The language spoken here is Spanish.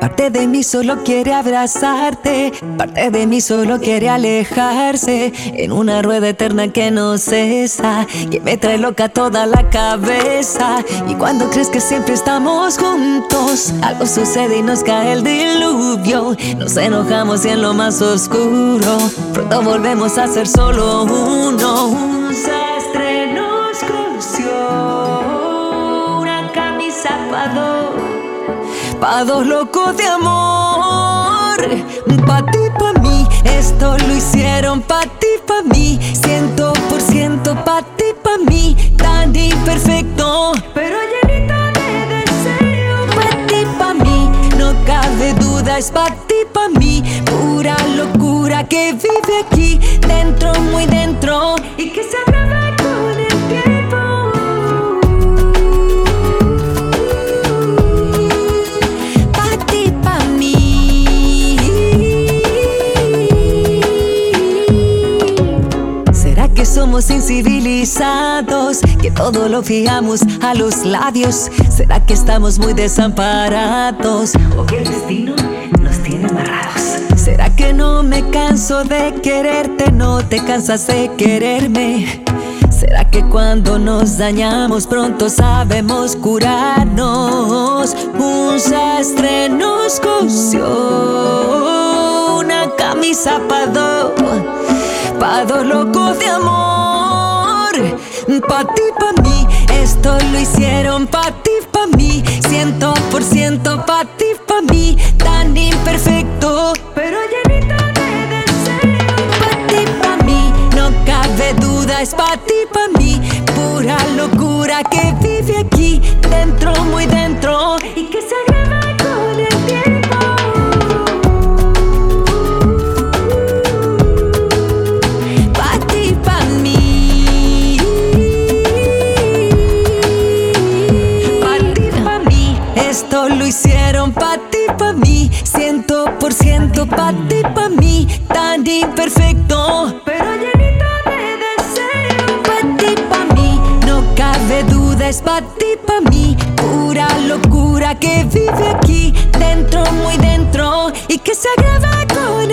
Parte de mí solo quiere abrazarte, parte de mí solo quiere alejarse en una rueda eterna que no cesa, que me trae loca toda la cabeza. Y cuando crees que siempre estamos juntos, algo sucede y nos cae el diluvio. Nos enojamos y en lo más oscuro, pronto volvemos a ser solo uno. Un sastre pa' dos locos de amor. Pa' ti, pa' mí, esto lo hicieron pa' ti, pa' mí. Ciento por ciento pa' ti, pa' mí, tan imperfecto, pero llenito de deseo. Pa' ti, pa' mí, no cabe duda, es pa' ti, pa' mí. Pura locura que vive aquí, dentro, muy dentro, somos incivilizados? Que todo lo fijamos a los labios. ¿Será que estamos muy desamparados? ¿O que el destino nos tiene amarrados? ¿Será que no me canso de quererte? No te cansas de quererme. ¿Será que cuando nos dañamos pronto sabemos curarnos? Un sastre nos cosió una camisa pa' dos, pa' locos de amor. Pa' ti, pa' mí, esto lo hicieron pa' ti, pa' mí. Ciento por ciento pa' ti, pa' mí, tan imperfecto, pero llenito de deseo. Pa' ti, pa' mí, no cabe duda, es pa' ti, pa' mí. Pura locura que vive pa' ti, pa' mí. Ciento por ciento pa' ti, pa' mí. Tan imperfecto, pero llenito de deseo. Pa' ti, pa' mí. No cabe duda, es pa' ti, pa' mí. Pura locura que vive aquí, dentro, muy dentro. Y que se agrava con